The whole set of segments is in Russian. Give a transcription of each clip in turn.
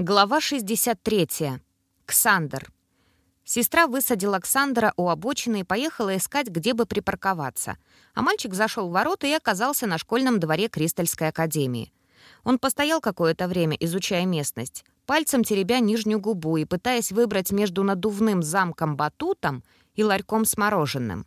Глава 63. Ксандр. Сестра высадила Ксандра у обочины и поехала искать, где бы припарковаться. А мальчик зашел в ворота и оказался на школьном дворе Кристальской академии. Он постоял какое-то время, изучая местность, пальцем теребя нижнюю губу и пытаясь выбрать между надувным замком-батутом и ларьком с мороженым.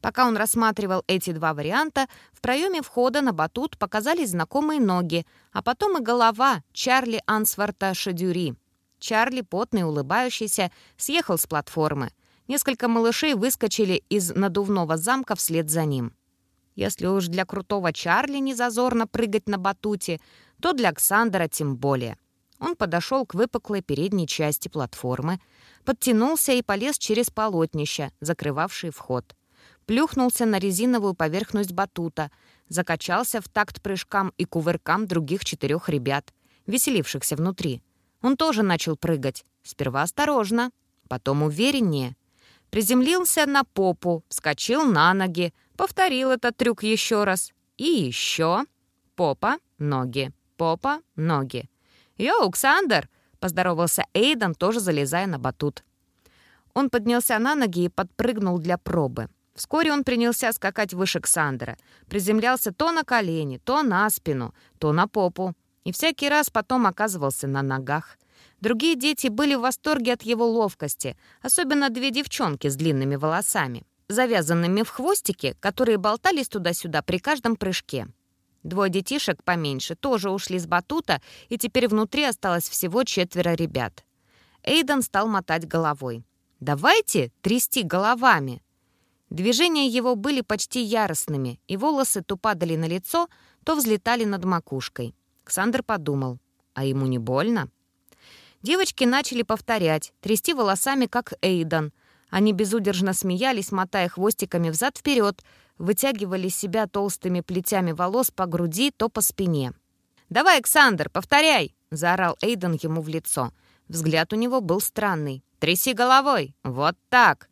Пока он рассматривал эти два варианта, в проеме входа на батут показались знакомые ноги, а потом и голова Чарли Ансварта Шадюри. Чарли, потный, улыбающийся, съехал с платформы. Несколько малышей выскочили из надувного замка вслед за ним. Если уж для крутого Чарли не зазорно прыгать на батуте, то для Александра тем более. Он подошел к выпуклой передней части платформы, подтянулся и полез через полотнище, закрывавшие вход плюхнулся на резиновую поверхность батута, закачался в такт прыжкам и кувыркам других четырех ребят, веселившихся внутри. Он тоже начал прыгать. Сперва осторожно, потом увереннее. Приземлился на попу, вскочил на ноги, повторил этот трюк еще раз. И еще. Попа, ноги, попа, ноги. «Йоу, Ксандер!» — поздоровался Эйден, тоже залезая на батут. Он поднялся на ноги и подпрыгнул для пробы. Вскоре он принялся скакать выше Ксандра, приземлялся то на колени, то на спину, то на попу, и всякий раз потом оказывался на ногах. Другие дети были в восторге от его ловкости, особенно две девчонки с длинными волосами, завязанными в хвостики, которые болтались туда-сюда при каждом прыжке. Двое детишек поменьше тоже ушли с батута, и теперь внутри осталось всего четверо ребят. Эйден стал мотать головой. «Давайте трясти головами!» Движения его были почти яростными, и волосы то падали на лицо, то взлетали над макушкой. Ксандр подумал, а ему не больно? Девочки начали повторять, трясти волосами, как Эйдан. Они безудержно смеялись, мотая хвостиками взад-вперед, вытягивали себя толстыми плетями волос по груди, то по спине. «Давай, Александр, повторяй!» — заорал Эйден ему в лицо. Взгляд у него был странный. «Тряси головой! Вот так!»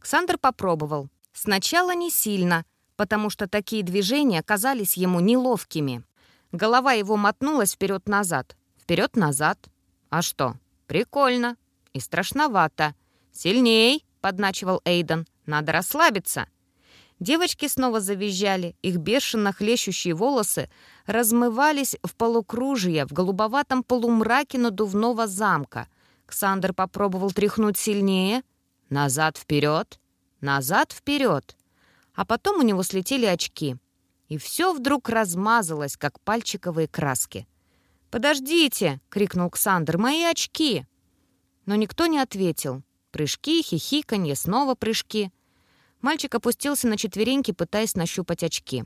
Ксандр попробовал. Сначала не сильно, потому что такие движения казались ему неловкими. Голова его мотнулась вперед-назад, вперед-назад. А что? Прикольно и страшновато. «Сильней!» — подначивал Эйден. «Надо расслабиться!» Девочки снова завизжали, их бешено хлещущие волосы размывались в полукружие в голубоватом полумраке надувного замка. Ксандр попробовал тряхнуть сильнее. Назад-вперед. Назад-вперед. А потом у него слетели очки. И все вдруг размазалось, как пальчиковые краски. «Подождите!» — крикнул Ксандр. «Мои очки!» Но никто не ответил. Прыжки, хихиканье, снова прыжки. Мальчик опустился на четвереньки, пытаясь нащупать очки.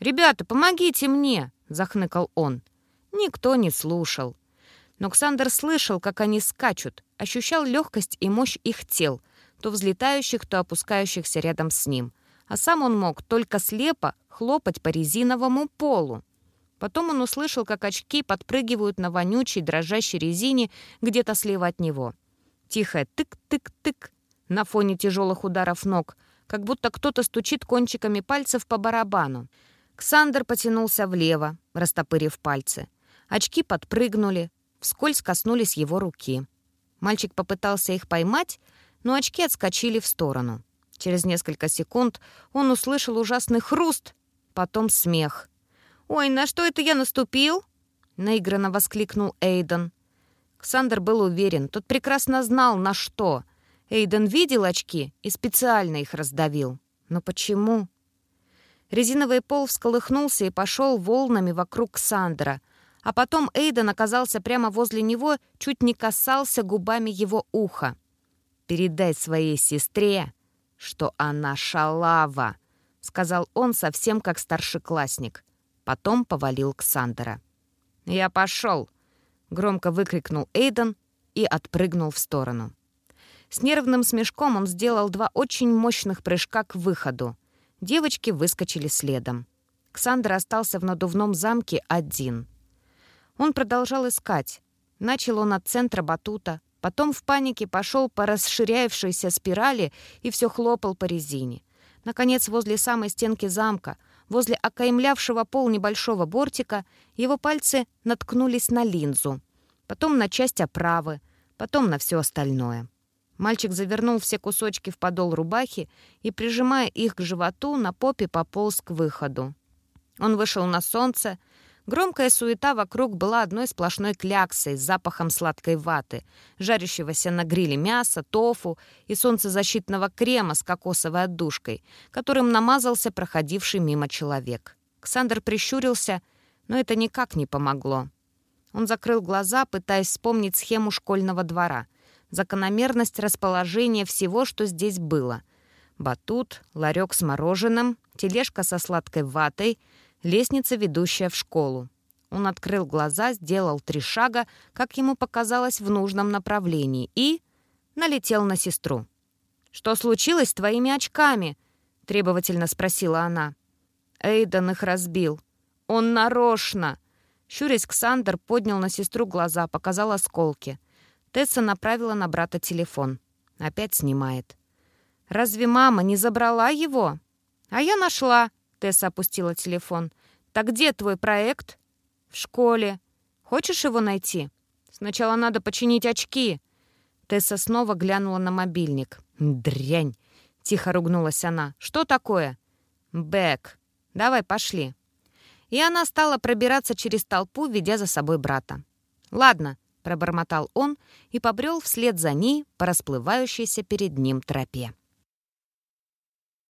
«Ребята, помогите мне!» — захныкал он. Никто не слушал. Но Ксандр слышал, как они скачут, ощущал легкость и мощь их тел — то взлетающих, то опускающихся рядом с ним. А сам он мог только слепо хлопать по резиновому полу. Потом он услышал, как очки подпрыгивают на вонючей, дрожащей резине где-то слева от него. Тихое тык-тык-тык на фоне тяжелых ударов ног, как будто кто-то стучит кончиками пальцев по барабану. Ксандр потянулся влево, растопырив пальцы. Очки подпрыгнули, вскользь коснулись его руки. Мальчик попытался их поймать, но очки отскочили в сторону. Через несколько секунд он услышал ужасный хруст, потом смех. «Ой, на что это я наступил?» — наигранно воскликнул Эйден. Ксандр был уверен, тот прекрасно знал, на что. Эйден видел очки и специально их раздавил. Но почему? Резиновый пол всколыхнулся и пошел волнами вокруг Ксандра, а потом Эйден оказался прямо возле него, чуть не касался губами его уха. «Передай своей сестре, что она шалава», — сказал он совсем как старшеклассник. Потом повалил Ксандера. «Я пошел!» — громко выкрикнул Эйден и отпрыгнул в сторону. С нервным смешком он сделал два очень мощных прыжка к выходу. Девочки выскочили следом. Ксандр остался в надувном замке один. Он продолжал искать. Начал он от центра батута, Потом в панике пошел по расширяющейся спирали и все хлопал по резине. Наконец, возле самой стенки замка, возле окаймлявшего пол небольшого бортика, его пальцы наткнулись на линзу. потом на часть оправы, потом на все остальное. Мальчик завернул все кусочки в подол рубахи и, прижимая их к животу, на попе пополз к выходу. Он вышел на солнце. Громкая суета вокруг была одной сплошной кляксой с запахом сладкой ваты, жарящегося на гриле мяса, тофу и солнцезащитного крема с кокосовой отдушкой, которым намазался проходивший мимо человек. Ксандр прищурился, но это никак не помогло. Он закрыл глаза, пытаясь вспомнить схему школьного двора — закономерность расположения всего, что здесь было. Батут, ларек с мороженым, тележка со сладкой ватой, лестница, ведущая в школу. Он открыл глаза, сделал три шага, как ему показалось, в нужном направлении, и налетел на сестру. «Что случилось с твоими очками?» — требовательно спросила она. Эйден их разбил. «Он нарочно!» Щурясь, Ксандр поднял на сестру глаза, показал осколки. Тесса направила на брата телефон. Опять снимает. «Разве мама не забрала его?» «А я нашла», — Тесса опустила телефон. «Так где твой проект?» «В школе. Хочешь его найти?» «Сначала надо починить очки». Тесса снова глянула на мобильник. «Дрянь!» — тихо ругнулась она. «Что такое?» «Бэк. Давай, пошли». И она стала пробираться через толпу, ведя за собой брата. «Ладно, пробормотал он и побрел вслед за ней по расплывающейся перед ним тропе.